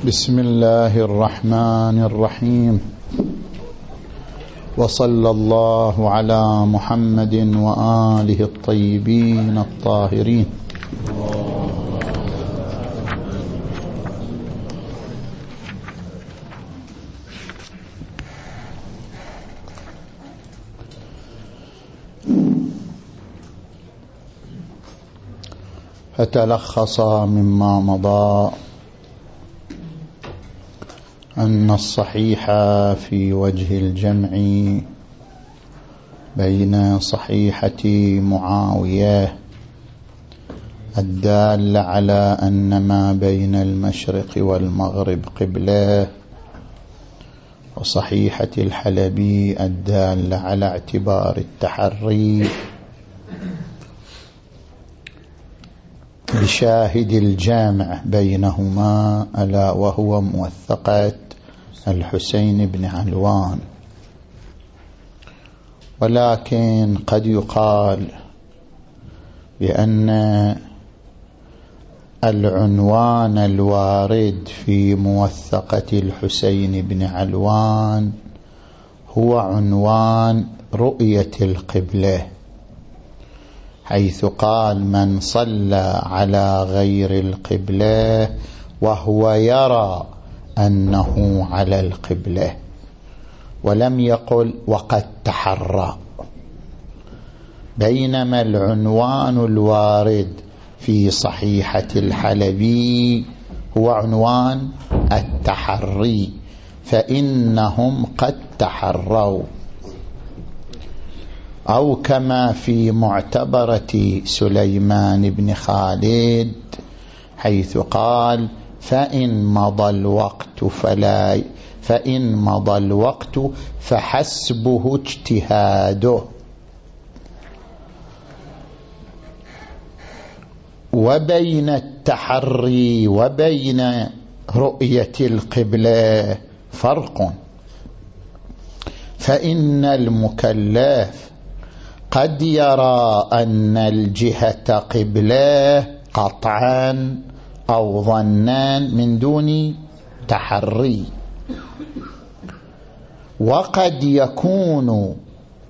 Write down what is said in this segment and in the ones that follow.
بسم الله الرحمن الرحيم. وصلى الله على محمد وآله الطيبين الطاهرين. فتلخص مما مضى. أن الصحيح في وجه الجمع بين صحيحة معاوية الدال على أن ما بين المشرق والمغرب قبلة وصحيحة الحلبي الدال على اعتبار التحري بشاهد الجامع بينهما ألا وهو موثقة الحسين بن علوان. ولكن قد يقال بأن العنوان الوارد في موثقة الحسين بن علوان هو عنوان رؤية القبلة. حيث قال من صلى على غير القبلة وهو يرى أنه على القبلة ولم يقل وقد تحرى. بينما العنوان الوارد في صحيحة الحلبي هو عنوان التحري فإنهم قد تحروا. أو كما في معتبرة سليمان بن خالد حيث قال فإن مضى الوقت فلا فإن مضى الوقت فحسبه اجتهاده. وبين التحري وبين رؤية القبلة فرق. فإن المكلف قد يرى أن الجهة قبله قطعا أو ظنا من دون تحري. وقد يكون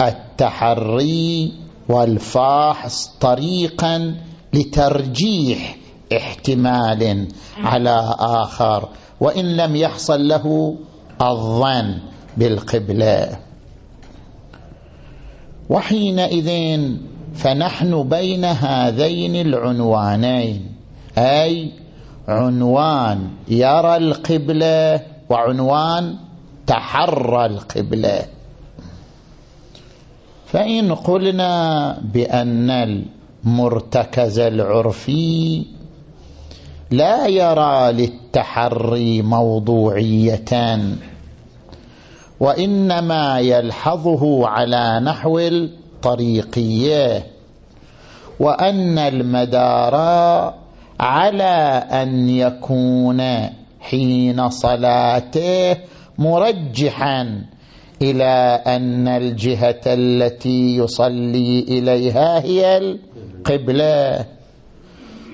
التحري والفاحص طريقا لترجيح احتمال على آخر وإن لم يحصل له الظن بالقبلة. وحينئذ فنحن بين هذين العنوانين. أي عنوان يرى القبلة وعنوان تحرى القبلة. فإن قلنا بأن المرتكز العرفي لا يرى للتحري موضوعية وإنما يلحظه على نحو الطريقية وأن المدار على أن يكون حين صلاته مرجحا إلى أن الجهة التي يصلي إليها هي القبلة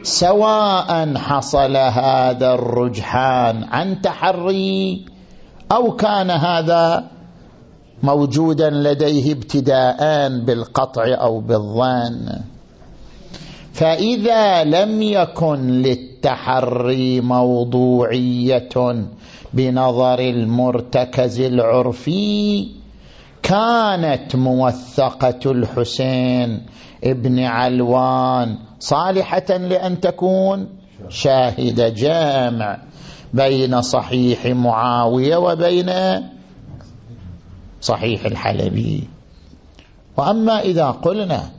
سواء حصل هذا الرجحان عن تحري أو كان هذا موجودا لديه ابتداء بالقطع أو بالظن فإذا لم يكن للتحري موضوعية بنظر المرتكز العرفي كانت موثقة الحسين ابن علوان صالحة لأن تكون شاهد جامع. بين صحيح معاوية وبين صحيح الحلبي. وأما إذا قلنا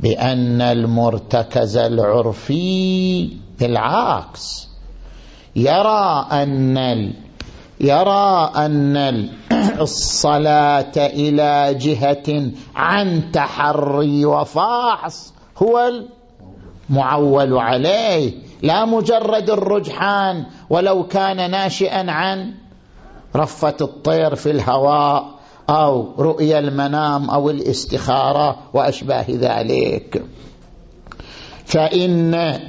بأن المرتكز العرفي بالعكس يرى أن يرى أن الصلاة إلى جهة عن تحري وفاحص هو المعول عليه. لا مجرد الرجحان ولو كان ناشئا عن رفة الطير في الهواء أو رؤيا المنام أو الاستخارة وأشباه ذلك.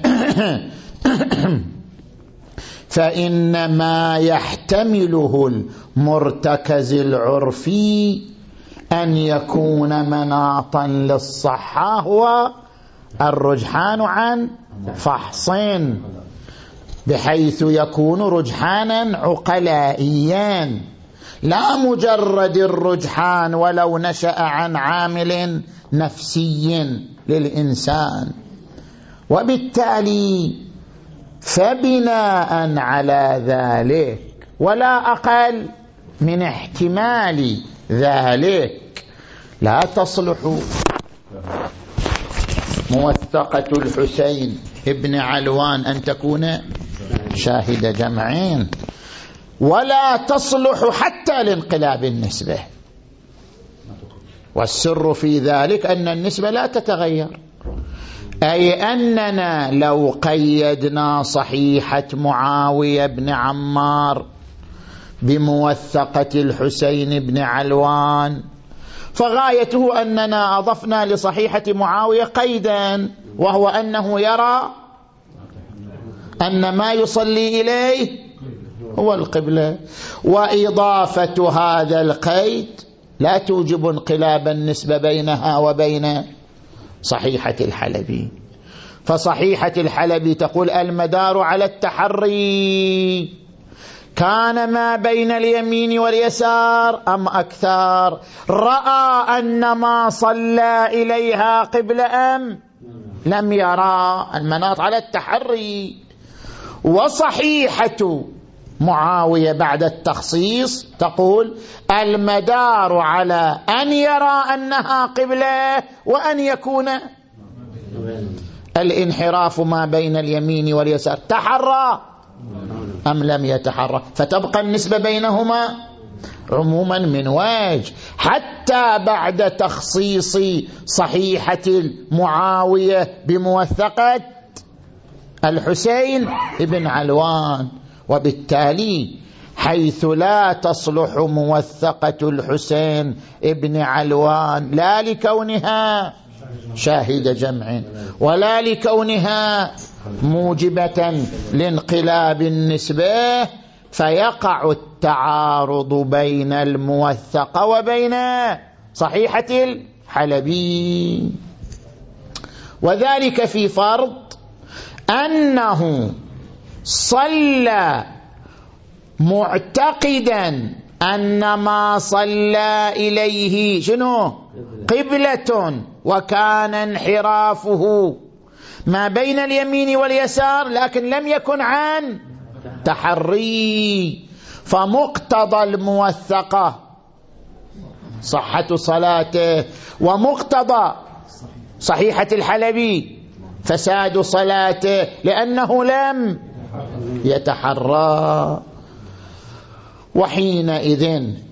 فإن ما يحتمله المرتكز العرفي أن يكون مناطا للصحة هو الرجحان عن فحصين بحيث يكون رجحانا عقلائيا. لا مجرد الرجحان ولو نشأ عن عامل نفسي للإنسان. وبالتالي فبناء على ذلك ولا أقل من احتمال ذلك. لا تصلح موثقة الحسين ابن علوان أن تكون شاهد جمعين. ولا تصلح حتى لانقلاب النسبة. والسر في ذلك أن النسبة لا تتغير. أي أننا لو قيدنا صحيحة معاوية بن عمار بموثقة الحسين بن علوان فغايته أننا أضفنا لصحيحة معاوية قيدا وهو أنه يرى أن ما يصلي إليه هو القبلة. وإضافة هذا القيد لا توجب انقلاب النسبة بينها وبين صحيحة الحلبي. فصحيحة الحلبي تقول المدار على التحري. كان ما بين اليمين واليسار أم أكثر رأى أن ما صلى إليها قبل أم؟ لم يرى. المناط على التحري. وصحيحة معاوية بعد التخصيص تقول المدار على أن يرى أنها قبلة وأن يكون الانحراف ما بين اليمين واليسار. تحرى. أم لم يتحرى فتبقى النسبة بينهما عموما من وجه حتى بعد تخصيص صحيحة المعاوية بموثقة الحسين ابن علوان وبالتالي حيث لا تصلح موثقة الحسين ابن علوان لا لكونها شاهد جمع ولا لكونها موجبة لانقلاب النسبة فيقع التعارض بين الموثقة وبين صحيحة الحلبي. وذلك في فرض أنه صلى معتقدا أن ما صلى إليه شنو؟ قبلة وكان انحرافه ما بين اليمين واليسار لكن لم يكن عن تحري. فمقتضى الموثقة صحة صلاته ومقتضى صحيحة الحلبي فساد صلاته لأنه لم يتحرى. وحينئذ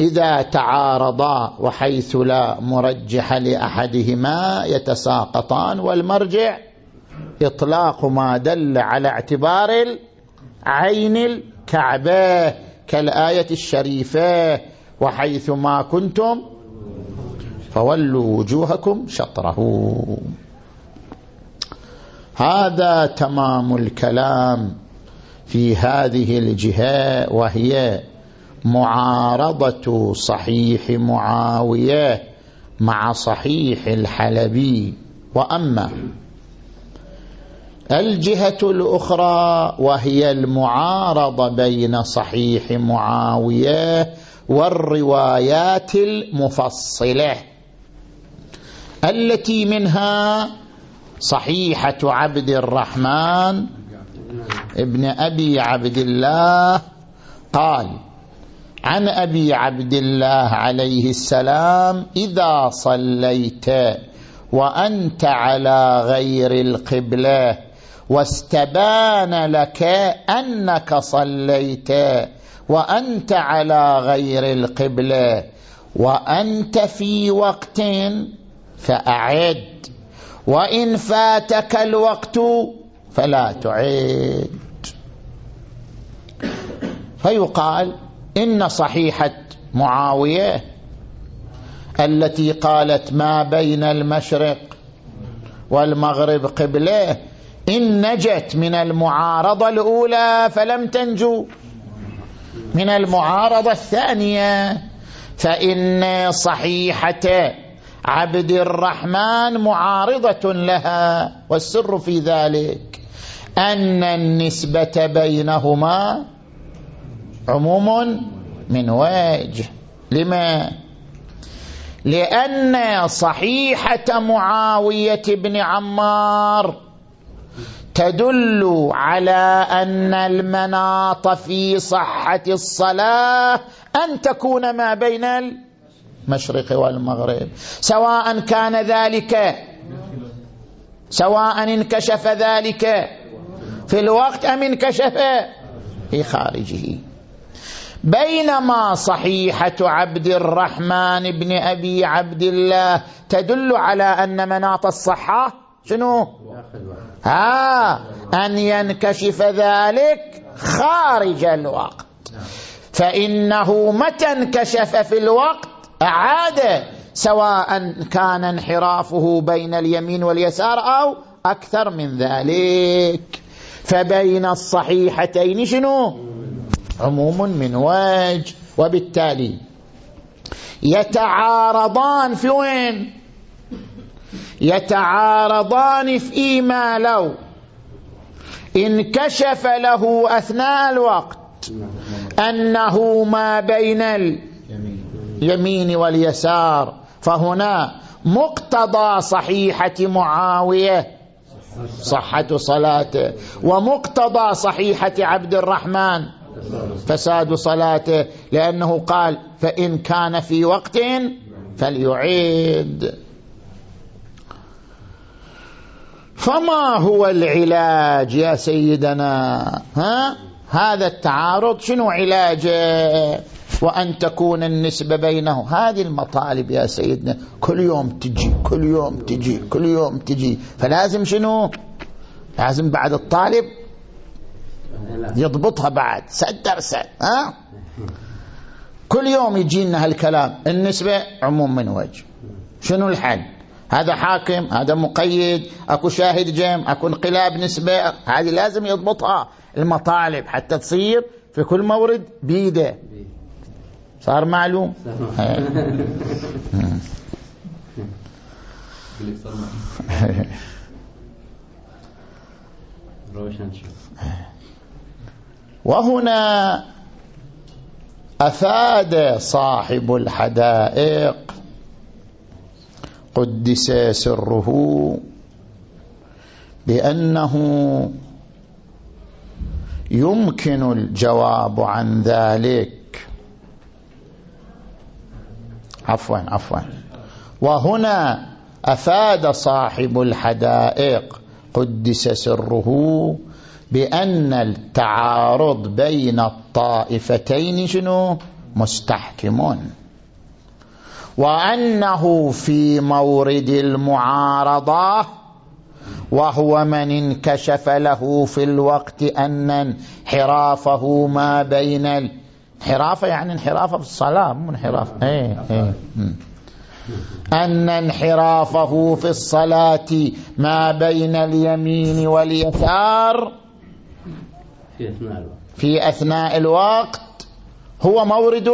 إذا تعارضا وحيث لا مرجح لأحدهما يتساقطان والمرجع إطلاق ما دل على اعتبار العين الكعبة كالآية الشريفة وحيث ما كنتم فولوا وجوهكم شطره. هذا تمام الكلام في هذه الجهة وهي معارضة صحيح معاوية مع صحيح الحلبي. وأما الجهة الأخرى وهي المعارضة بين صحيح معاوية والروايات المفصلة. التي منها صحيحة عبد الرحمن ابن أبي عبد الله قال عن أبي عبد الله عليه السلام إذا صليت وأنت على غير القبلة واستبان لك أنك صليت وأنت على غير القبلة وأنت في وقت فأعد. وإن فاتك الوقت فلا تعد. فيقال إن صحيحة معاوية التي قالت ما بين المشرق والمغرب قبلة إن نجت من المعارضة الأولى فلم تنجو. من المعارضة الثانية فإن صحيحة عبد الرحمن معارضة لها والسر في ذلك أن النسبة بينهما عموم من وجه. لما؟ لأن صحيحة معاوية بن عمار تدل على أن المناط في صحة الصلاة أن تكون ما بين المشرق والمغرب. سواء كان ذلك سواء انكشف ذلك في الوقت أم انكشف في خارجه. بينما صحيحة عبد الرحمن بن أبي عبد الله تدل على أن مناط الصحة شنو؟ ها أن ينكشف ذلك خارج الوقت. فإنه متى انكشف في الوقت؟ أعاد سواء كان انحرافه بين اليمين واليسار أو أكثر من ذلك. فبين الصحيحتين شنو؟ عموم من وجه. وبالتالي يتعارضان في وين؟ يتعارضان فيما لو انكشف له أثناء الوقت أنه ما بين اليمين واليسار. فهنا مقتضى صحيحة معاوية صحة صلاته ومقتضى صحيحة عبد الرحمن فساد صلاته لأنه قال فإن كان في وقت فليعيد. فما هو العلاج يا سيدنا؟ ها؟ هذا التعارض شنو علاجه وأن تكون النسبة بينه. هذه المطالب يا سيدنا. كل يوم تجي كل يوم تجي كل يوم تجي. فلازم شنو؟ لازم بعد الطالب يضبطها بعد. سد درسه ها؟ كل يوم يجينا هالكلام. النسبة عموم من وجه. شنو الحل؟ هذا حاكم هذا مقيد أكو شاهد جيم أكو انقلاب نسبة هذه لازم يضبطها. المطالب حتى تصير في كل مورد بيدة. صار معلوم؟ وهنا أفاد صاحب الحدائق قدس سره بأنه يمكن الجواب عن ذلك. عفوا عفوا. وهنا أفاد صاحب الحدائق قدس سره بأن التعارض بين الطائفتين شنو؟ مستحكم وأنه في مورد المعارضة وهو من انكشف له في الوقت أن انحرافه ما بين انحرافه يعني انحرافه في الصلاة مو انحراف. إيه إيه. أن انحرافه في الصلاة ما بين اليمين واليسار في أثناء الوقت, في أثناء الوقت هو مورد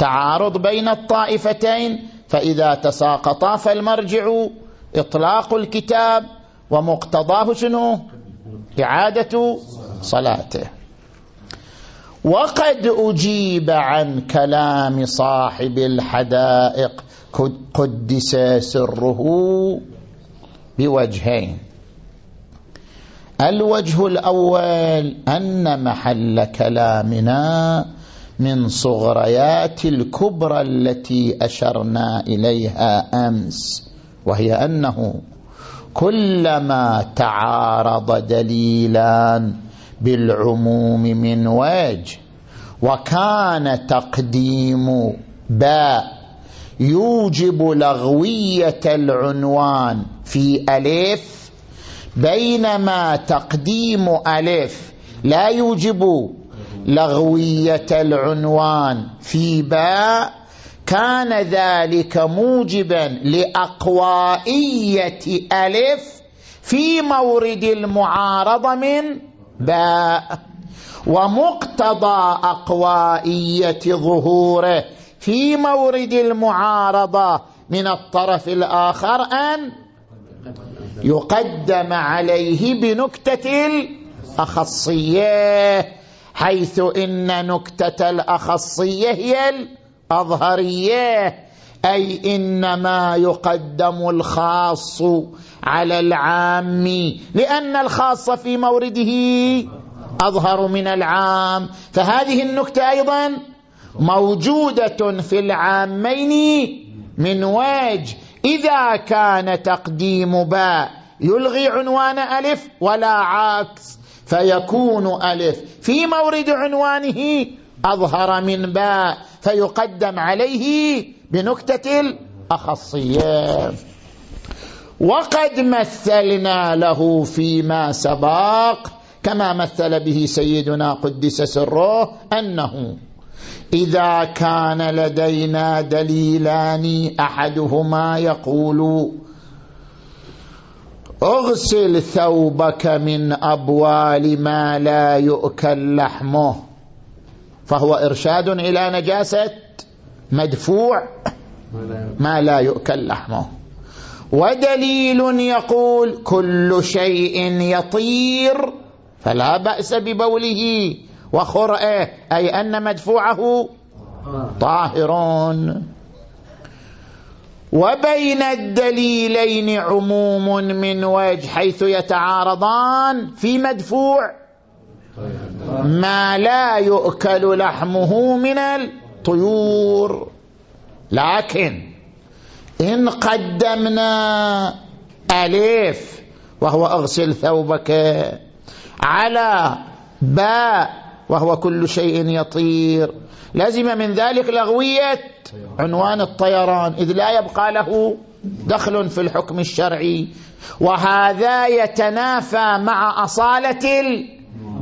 التعارض بين الطائفتين فإذا تساقطا فالمرجع إطلاق الكتاب ومقتضاه شنو؟ إعادة صلاته. وقد أجيب عن كلام صاحب الحدائق قدس سره بوجهين. الوجه الأول أن محل كلامنا من صغريات الكبرى التي أشرنا إليها أمس وهي أنه كلما تعارض دليلان بالعموم من وجه وكان تقديم باء يوجب لغوية العنوان في ألف بينما تقديم ألف لا يوجب لغوية العنوان في باء كان ذلك موجبا لأقوائية ألف في مورد المعارضة من باء ومقتضى أقوائية ظهوره في مورد المعارضة من الطرف الآخر أن يقدم عليه بنكتة الأخصية. حيث إن نكتة الأخصية هي الأظهرية. أي إنما يقدم الخاص على العام لأن الخاص في مورده أظهر من العام. فهذه النكتة أيضا موجودة في العامين من وجه. إذا كان تقديم باء يلغي عنوان ألف ولا عكس. فيكون ألف. في مورد عنوانه أظهر من باء فيقدم عليه بنكتة الأخصية. وقد مثلنا له فيما سبق كما مثل به سيدنا قدس سره أنه إذا كان لدينا دليلان أحدهما يقول اغسل ثوبك من أبوال ما لا يؤكل لحمه. فهو إرشاد إلى نجاسة مدفوع ما لا يؤكل لحمه. ودليل يقول كل شيء يطير فلا بأس ببوله وخرئه أي أن مدفوعه طاهرون وبين الدليلين عموم من وجه حيث يتعارضان في مدفوع. ما لا يؤكل لحمه من الطيور. لكن إن قدمنا ألف وهو أغسل ثوبك على باء وهو كل شيء يطير. لازم من ذلك لغوية عنوان الطيران إذ لا يبقى له دخل في الحكم الشرعي. وهذا يتنافى مع أصالة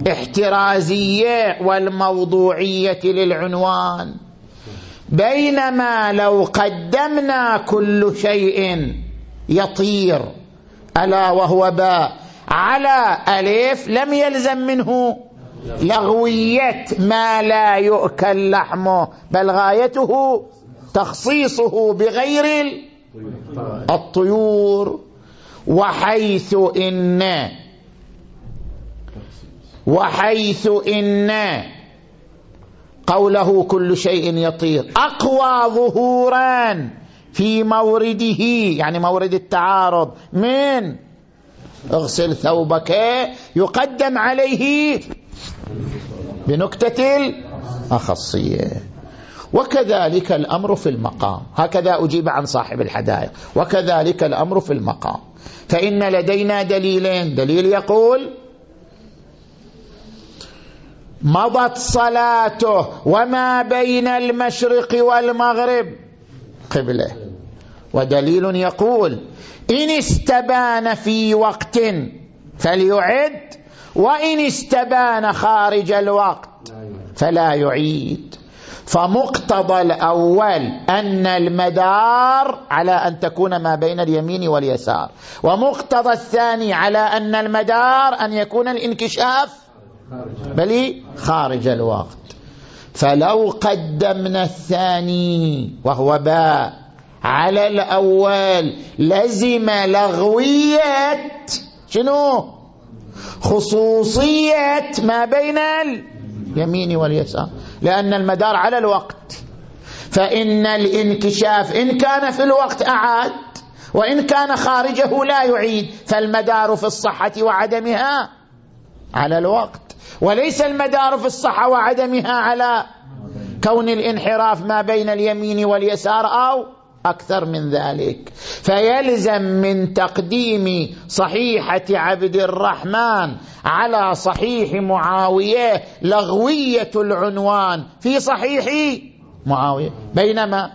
الاحترازية والموضوعية للعنوان. بينما لو قدمنا كل شيء يطير ألا وهو باء على ألف لم يلزم منه لغوية ما لا يؤكل لحمه بل غايته تخصيصه بغير الطيور وحيث إن وحيث إن قوله كل شيء يطير. أقوى ظهورا في مورده يعني مورد التعارض من اغسل ثوبك يقدم عليه بنكتة الأخصية. وكذلك الأمر في المقام. هكذا أجيب عن صاحب الحدائق. وكذلك الأمر في المقام. فإن لدينا دليلين. دليل يقول مضت صلاته وما بين المشرق والمغرب. قبلة. ودليل يقول إن استبان في وقت فليعد وإن استبان خارج الوقت فلا يعيد. فمقتضى الأول أن المدار على أن تكون ما بين اليمين واليسار. ومقتضى الثاني على أن المدار أن يكون الانكشاف بل خارج الوقت. فلو قدمنا الثاني وهو باء على الأول لزم لغوية. شنو؟ خصوصية ما بين اليمين واليسار لأن المدار على الوقت. فإن الانكشاف إن كان في الوقت أعاد وإن كان خارجه لا يعيد فالمدار في الصحة وعدمها على الوقت. وليس المدار في الصحة وعدمها على كون الانحراف ما بين اليمين واليسار أو أكثر من ذلك. فيلزم من تقديم صحيحة عبد الرحمن على صحيح معاوية لغوية العنوان في صحيح معاوية. بينما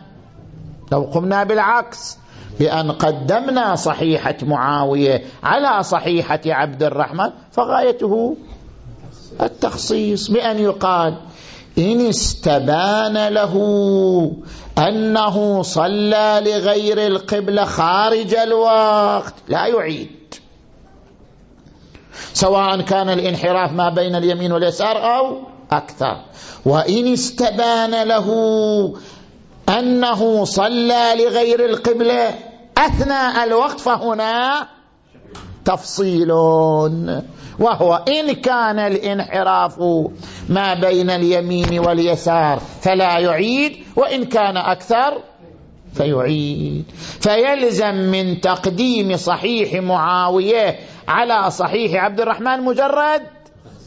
لو قمنا بالعكس بأن قدمنا صحيحة معاوية على صحيحة عبد الرحمن فغايته التخصيص بأن يقال إن استبان له أنه صلى لغير القبلة خارج الوقت لا يعيد. سواء كان الانحراف ما بين اليمين واليسار أو أكثر. وإن استبان له أنه صلى لغير القبلة أثناء الوقت فهنا تفصيل. وهو إن كان الانحراف ما بين اليمين واليسار فلا يعيد وإن كان أكثر فيعيد. فيلزم من تقديم صحيح معاوية على صحيح عبد الرحمن مجرد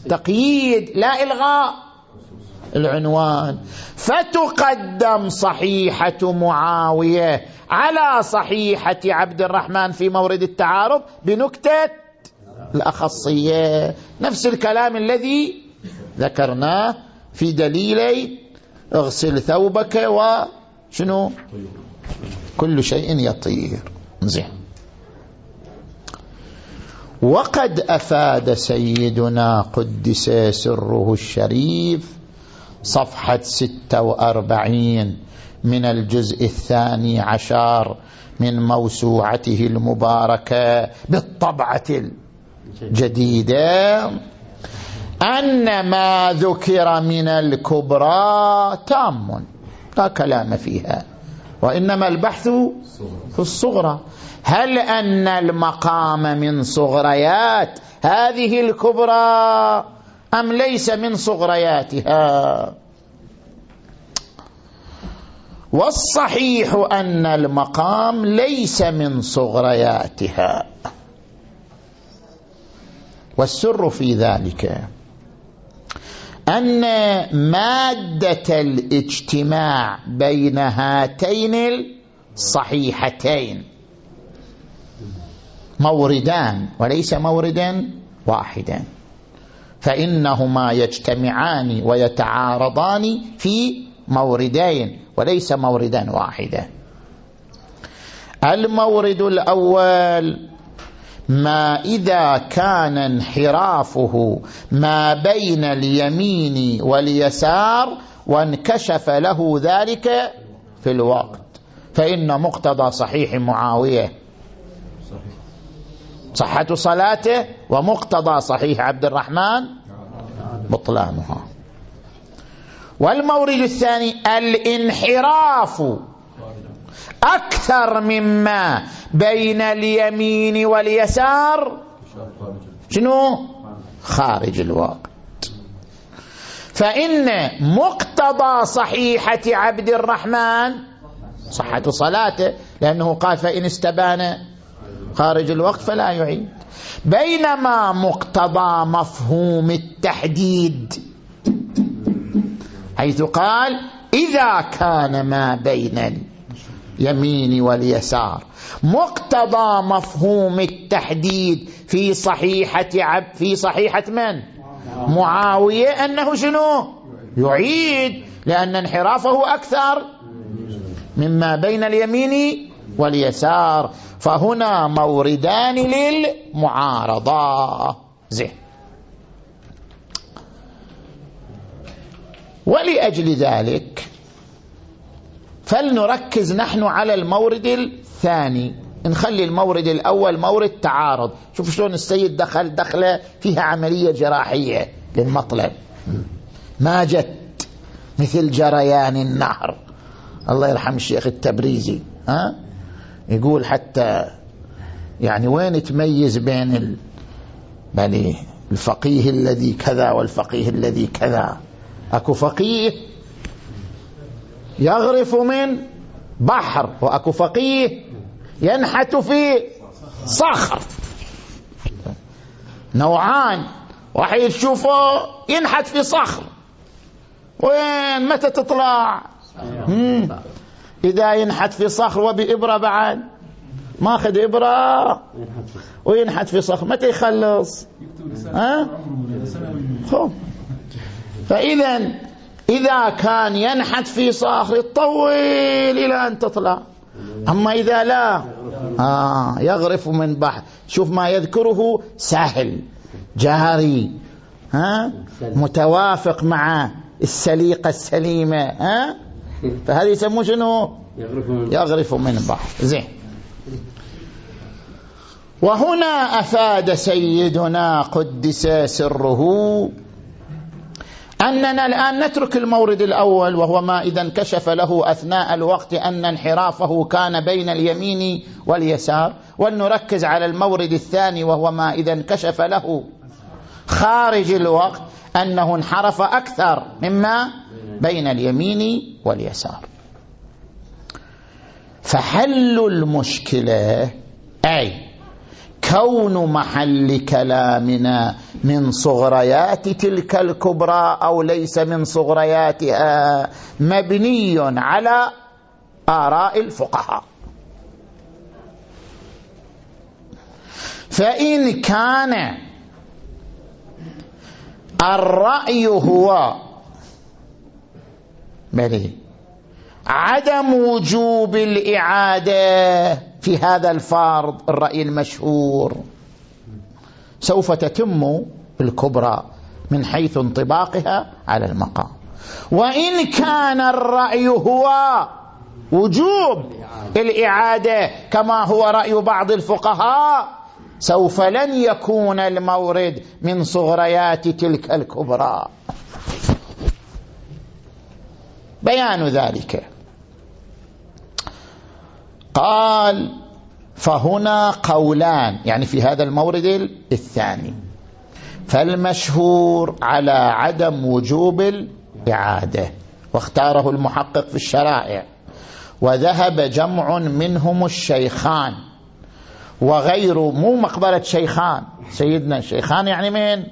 تقييد لا إلغاء. العنوان. فتقدم صحيحة معاوية على صحيحة عبد الرحمن في مورد التعارض بنكتة الأخصية. نفس الكلام الذي ذكرناه في دليلي اغسل ثوبك وشنو كل شيء يطير. زين. وقد أفاد سيدنا قدس سره الشريف صفحة ستة وأربعين من الجزء الثاني عشر من موسوعته المباركة بالطبعة الجديدة. أن ما ذكر من الكبرى تام لا كلام فيها. وإنما البحث في الصغرى. هل أن المقام من صغريات هذه الكبرى؟ أم ليس من صغرياتها؟ والصحيح أن المقام ليس من صغرياتها. والسر في ذلك أن مادة الاجتماع بين هاتين الصحيحتين موردان وليس موردا واحدا فإنهما يجتمعان ويتعارضان في موردين وليس موردا واحدا. المورد الأول ما إذا كان انحرافه ما بين اليمين واليسار وانكشف له ذلك في الوقت فإن مقتضى صحيح معاوية. صحة صلاته ومقتضى صحيح عبد الرحمن بطلانها. والمورد الثاني الانحراف. أكثر مما بين اليمين واليسار شنو؟ خارج الوقت. فإن مقتضى صحيحة عبد الرحمن صحة صلاته لأنه قال فإن استبان خارج الوقت فلا يعيد. بينما مقتضى مفهوم التحديد حيث قال إذا كان ما بين اليمين واليسار. مقتضى مفهوم التحديد في صحيحة عب في صحيحة من؟ معاوية أنه شنو؟ يعيد لأن انحرافه أكثر مما بين اليمين واليسار. فهنا موردان للمعارضة. زين. ولأجل ذلك فلنركز نحن على المورد الثاني. نخلي المورد الأول مورد تعارض. شوف شلون السيد دخل دخلة فيها عملية جراحية للمطلب. ما جت مثل جريان النهر. الله يرحم الشيخ التبريزي ها؟ يقول حتى يعني وين تميز بين. بني الفقيه الذي كذا والفقيه الذي كذا؟ أكو فقيه يغرف من بحر وأكو فقيه ينحت في صخر. نوعان واحد تشوفه ينحت في صخر. وين؟ متى تطلع؟ إذا ينحت في صخر وبإبرة بعد. ماخذ إبرة؟ وينحت في صخر. متى يخلص؟ ها؟ فإذا إذا كان ينحت في صخر يطول إلى أن تطلع. أما إذا لا آه يغرف من بحر. شوف ما يذكره سهل جاري ها؟ متوافق مع السليقة السليمة ها؟ فهذا يسموه شنو؟ يغرف من, يغرف من بحر زين. وهنا أفاد سيدنا قدس سره أننا الآن نترك المورد الأول وهو ما إذا انكشف له أثناء الوقت أن انحرافه كان بين اليمين واليسار ولنركز على المورد الثاني وهو ما إذا انكشف له خارج الوقت أنه انحرف أكثر. مما؟ بين اليمين واليسار. فحل المشكلة أي كون محل كلامنا من صغريات تلك الكبرى أو ليس من صغرياتها مبني على آراء الفقهاء. فإن كان الرأي هو بلي عدم وجوب الإعادة في هذا الفرض الرأي المشهور. سوف تتم الكبرى من حيث انطباقها على المقام. وإن كان الرأي هو وجوب الإعادة كما هو رأي بعض الفقهاء سوف لن يكون المورد من صغريات تلك الكبرى. بيان ذلك. قال فهنا قولان يعني في هذا المورد الثاني. فالمشهور على عدم وجوب الإعادة واختاره المحقق في الشرائع. وذهب جمع منهم الشيخان وغير مو مقبرة شيخان. سيدنا الشيخان يعني مين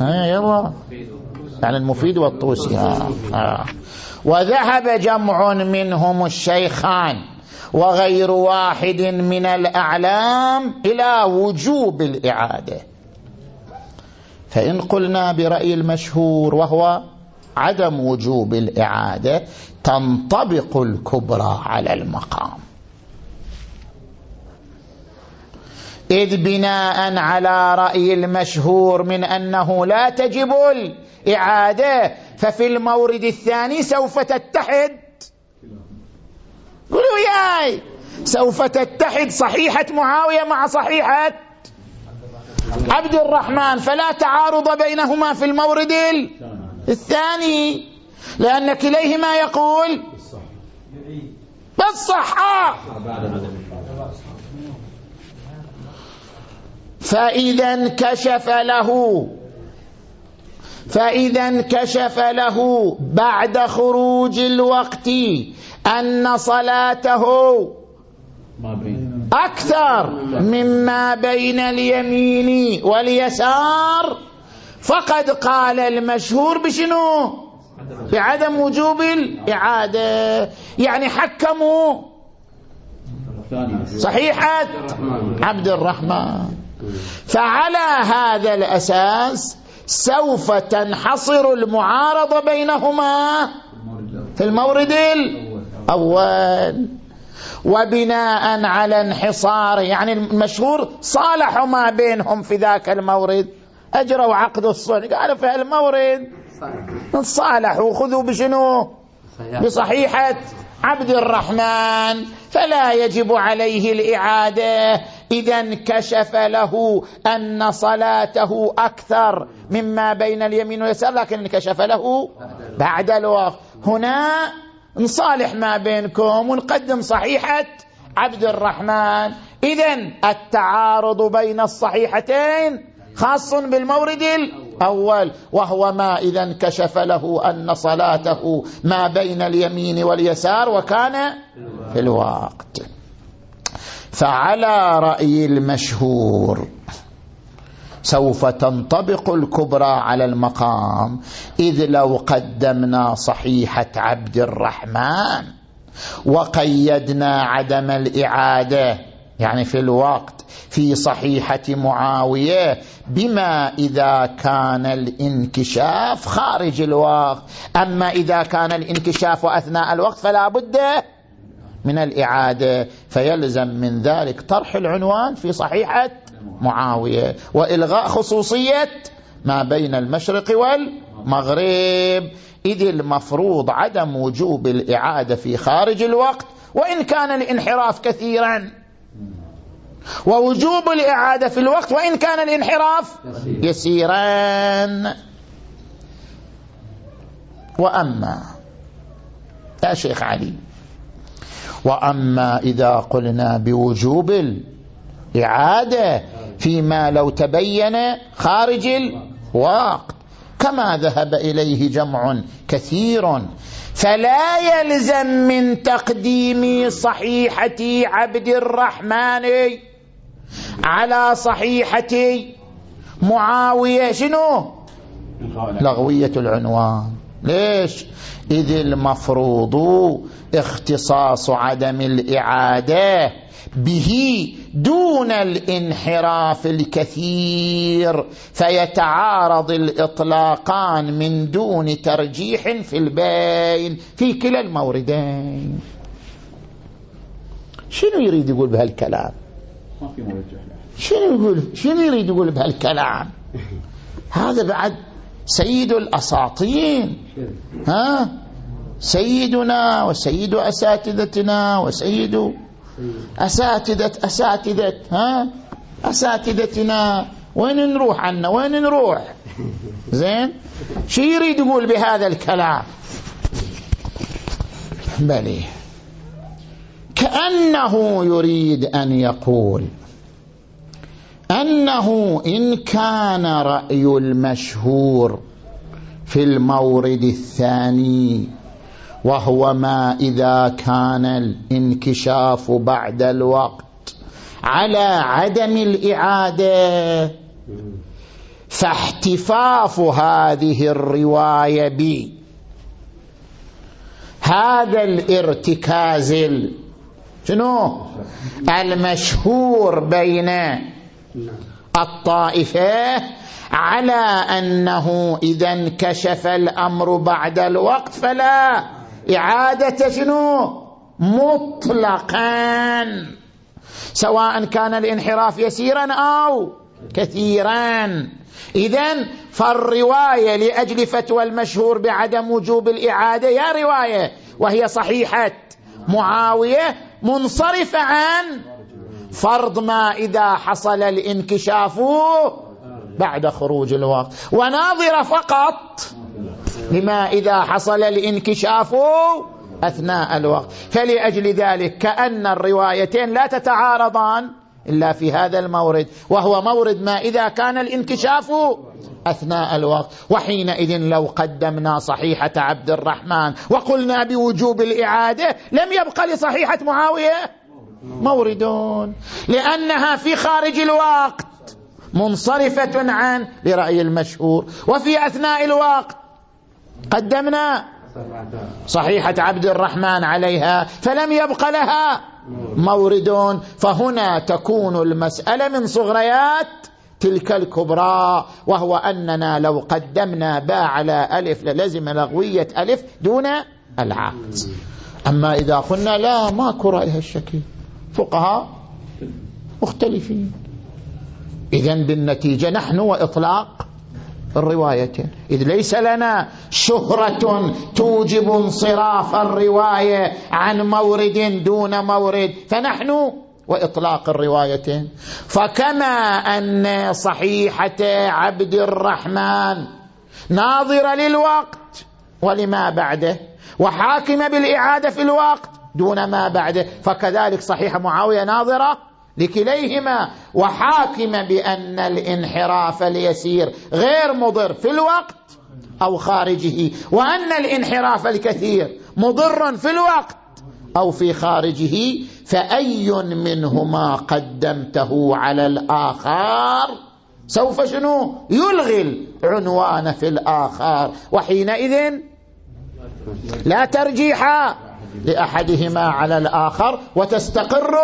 ها يلا. يعني المفيد والطوسي ها. ها. وذهب جمع منهم الشيخان وغير واحد من الأعلام إلى وجوب الإعادة فإن قلنا برأي المشهور وهو عدم وجوب الإعادة تنطبق الكبرى على المقام إذ بناء على رأي المشهور من أنه لا تجب الإعادة ففي المورد الثاني سوف تتحد. قولوا ياي سوف تتحد صحيحة معاوية مع صحيحة عبد الرحمن. فلا تعارض بينهما في المورد الثاني لأن كليهما يقول بالصحة فإذا انكشف له. فإذا انكشف له بعد خروج الوقت أن صلاته أكثر مما بين اليمين واليسار. فقد قال المشهور بشنو؟ بعدم وجوب الإعادة. يعني حكموا. صحيحة؟ عبد الرحمن. فعلى هذا الأساس سوف تنحصر المعارضة بينهما في المورد الأول. وبناء على انحصار يعني المشهور صالحوا ما بينهم في ذاك المورد. أجروا عقد الصلح قالوا في المورد صالحوا خذوا بشنو؟ بصحيحة عبد الرحمن. فلا يجب عليه الإعادة. إذا انكشف له أن صلاته أكثر مما بين اليمين واليسار لكن انكشف له بعد الوقت هنا نصالح ما بينكم ونقدم صحيحة عبد الرحمن. إذا التعارض بين الصحيحتين خاص بالمورد الأول وهو ما إذا انكشف له أن صلاته ما بين اليمين واليسار وكان في الوقت. فعلى رأي المشهور سوف تنطبق الكبرى على المقام إذ لو قدمنا صحيحة عبد الرحمن وقيدنا عدم الإعادة يعني في الوقت في صحيحة معاوية بما إذا كان الانكشاف خارج الوقت. أما إذا كان الانكشاف أثناء الوقت فلا بد من الإعادة فيلزم من ذلك طرح العنوان في صحيحة معاوية وإلغاء خصوصية ما بين المشرق والمغرب. إذ المفروض عدم وجوب الإعادة في خارج الوقت وإن كان الانحراف كثيرا. ووجوب الإعادة في الوقت وإن كان الانحراف يسيرا. وأما يا شيخ علي وأما إذا قلنا بوجوب الإعادة فيما لو تبين خارج الوقت كما ذهب إليه جمع كثير فلا يلزم من تقديم صحيحة عبد الرحمن على صحيحة معاوية شنو؟ لغوية العنوان. ليش؟ إذ المفروض اختصاص عدم الإعادة به دون الانحراف الكثير فيتعارض الإطلاقان من دون ترجيح في البين في كلا الموردين. شنو يريد يقول بهالكلام؟ ما في مرجح شنو يقول؟ شنو يريد يقول بهالكلام؟ هذا بعد سيد الأساطين ها؟ سيدنا وسيد أساتذتنا وسيد أساتذة أساتذة ها؟ أساتذتنا. وين نروح عنا؟ وين نروح؟ زين؟ شو يريد يقول بهذا الكلام؟ بلي. كأنه يريد أن يقول أنه إن كان رأي المشهور في المورد الثاني وهو ما إذا كان الانكشاف بعد الوقت على عدم الإعادة. فاحتفاف هذه الرواية ب هذا الارتكاز شنو؟ المشهور بين الطائفة على أنه إذا انكشف الأمر بعد الوقت فلا إعادة شنو؟ مطلقا. سواء كان الانحراف يسيرا أو كثيرا. إذا فالرواية لأجل فتوى المشهور بعدم وجوب الإعادة يا رواية وهي صحيحة معاوية منصرفة عن فرض ما إذا حصل الانكشاف بعد خروج الوقت. وناظرة فقط لما إذا حصل الانكشاف أثناء الوقت. فلأجل ذلك كأن الروايتين لا تتعارضان إلا في هذا المورد وهو مورد ما إذا كان الانكشاف أثناء الوقت. وحينئذ لو قدمنا صحيحة عبد الرحمن وقلنا بوجوب الإعادة لم يبق لصحيحة معاوية موردون. لأنها في خارج الوقت منصرفة عن لرأي المشهور وفي أثناء الوقت قدمنا صحيحة عبد الرحمن عليها فلم يبق لها مورد فهنا تكون المسألة من صغريات تلك الكبرى وهو أننا لو قدمنا باء على ألف للزم لغوية ألف دون العقد. أما إذا قلنا لا ماكو رأي هالشكل فقهاء مختلفين. إذا بالنتيجة نحن وإطلاق الروايتين. إذ ليس لنا شهرة توجب انصراف الرواية عن مورد دون مورد فنحن وإطلاق الروايتين. فكما أن صحيحة عبد الرحمن ناظرة للوقت ولما بعده وحاكمة بالإعادة في الوقت دون ما بعده. فكذلك صحيح معاوية ناظرة لكليهما وحاكم بأن الانحراف اليسير غير مضر في الوقت أو خارجه وأن الانحراف الكثير مضر في الوقت أو في خارجه فأي منهما قدمته على الآخر؟ سوف شنو؟ يلغي العنوان في الآخر. وحينئذ لا ترجيح لأحدهما على الآخر وتستقر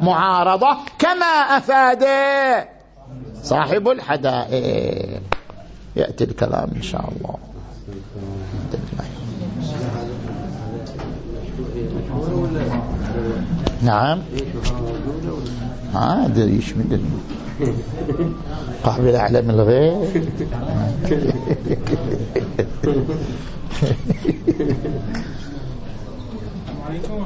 المعارضة كما أفاد صاحب الحدائق. يأتي الكلام إن شاء الله. نعم. هذا يشمل قبل أعلم الغيب عليكم ورحمة الله ありがとう。